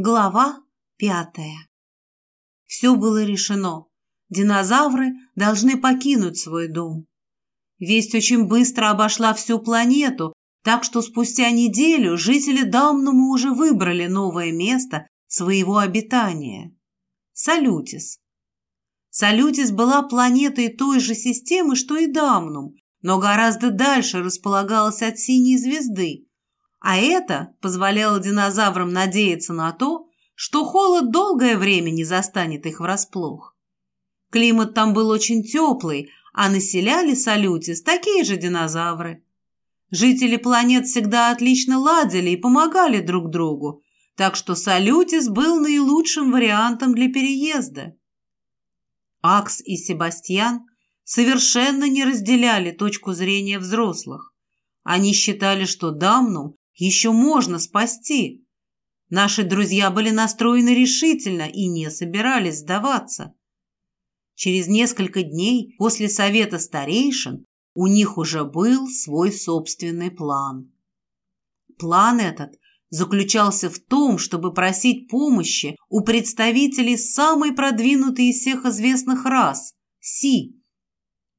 Глава пятая. Все было решено. Динозавры должны покинуть свой дом. Весть очень быстро обошла всю планету, так что спустя неделю жители Дамнума уже выбрали новое место своего обитания. Салютис. Салютис была планетой той же системы, что и Дамнум, но гораздо дальше располагалась от синей звезды, а это позволяло динозаврам надеяться на то, что холод долгое время не застанет их врасплох. Климат там был очень теплый, а населяли Салютис такие же динозавры. Жители планет всегда отлично ладили и помогали друг другу, так что Салютис был наилучшим вариантом для переезда. Акс и Себастьян совершенно не разделяли точку зрения взрослых. Они считали, что Дамнум еще можно спасти. Наши друзья были настроены решительно и не собирались сдаваться. Через несколько дней после совета старейшин у них уже был свой собственный план. План этот заключался в том, чтобы просить помощи у представителей самой продвинутой из всех известных рас – Си.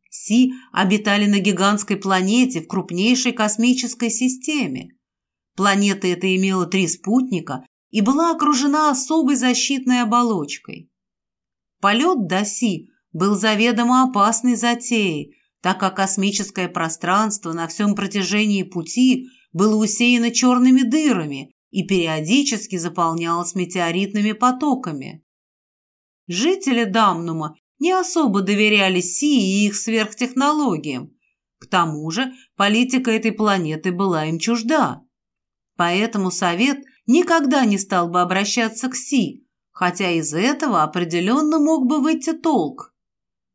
Си обитали на гигантской планете в крупнейшей космической системе. Планета эта имела три спутника и была окружена особой защитной оболочкой. Полет до Си был заведомо опасной затеей, так как космическое пространство на всем протяжении пути было усеяно черными дырами и периодически заполнялось метеоритными потоками. Жители Дамнума не особо доверяли Си и их сверхтехнологиям. К тому же политика этой планеты была им чужда. Поэтому совет никогда не стал бы обращаться к Си, хотя из этого определенно мог бы выйти толк.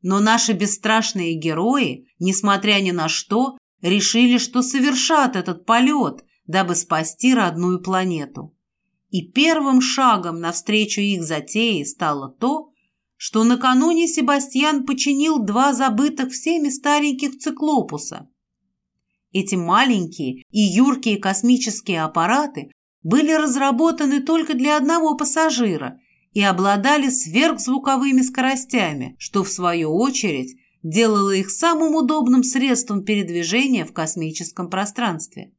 Но наши бесстрашные герои, несмотря ни на что, решили, что совершат этот полет, дабы спасти родную планету. И первым шагом навстречу их затее стало то, что накануне Себастьян починил два забытых всеми стареньких циклопуса – эти маленькие и юркие космические аппараты были разработаны только для одного пассажира и обладали сверхзвуковыми скоростями, что в свою очередь делало их самым удобным средством передвижения в космическом пространстве.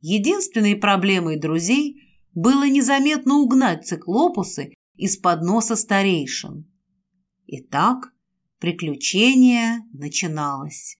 Единственной проблемой друзей было незаметно угнать циклопусы из-под носа старейшин. Итак, приключение начиналось.